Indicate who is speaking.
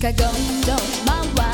Speaker 1: Chicago, don't mind why.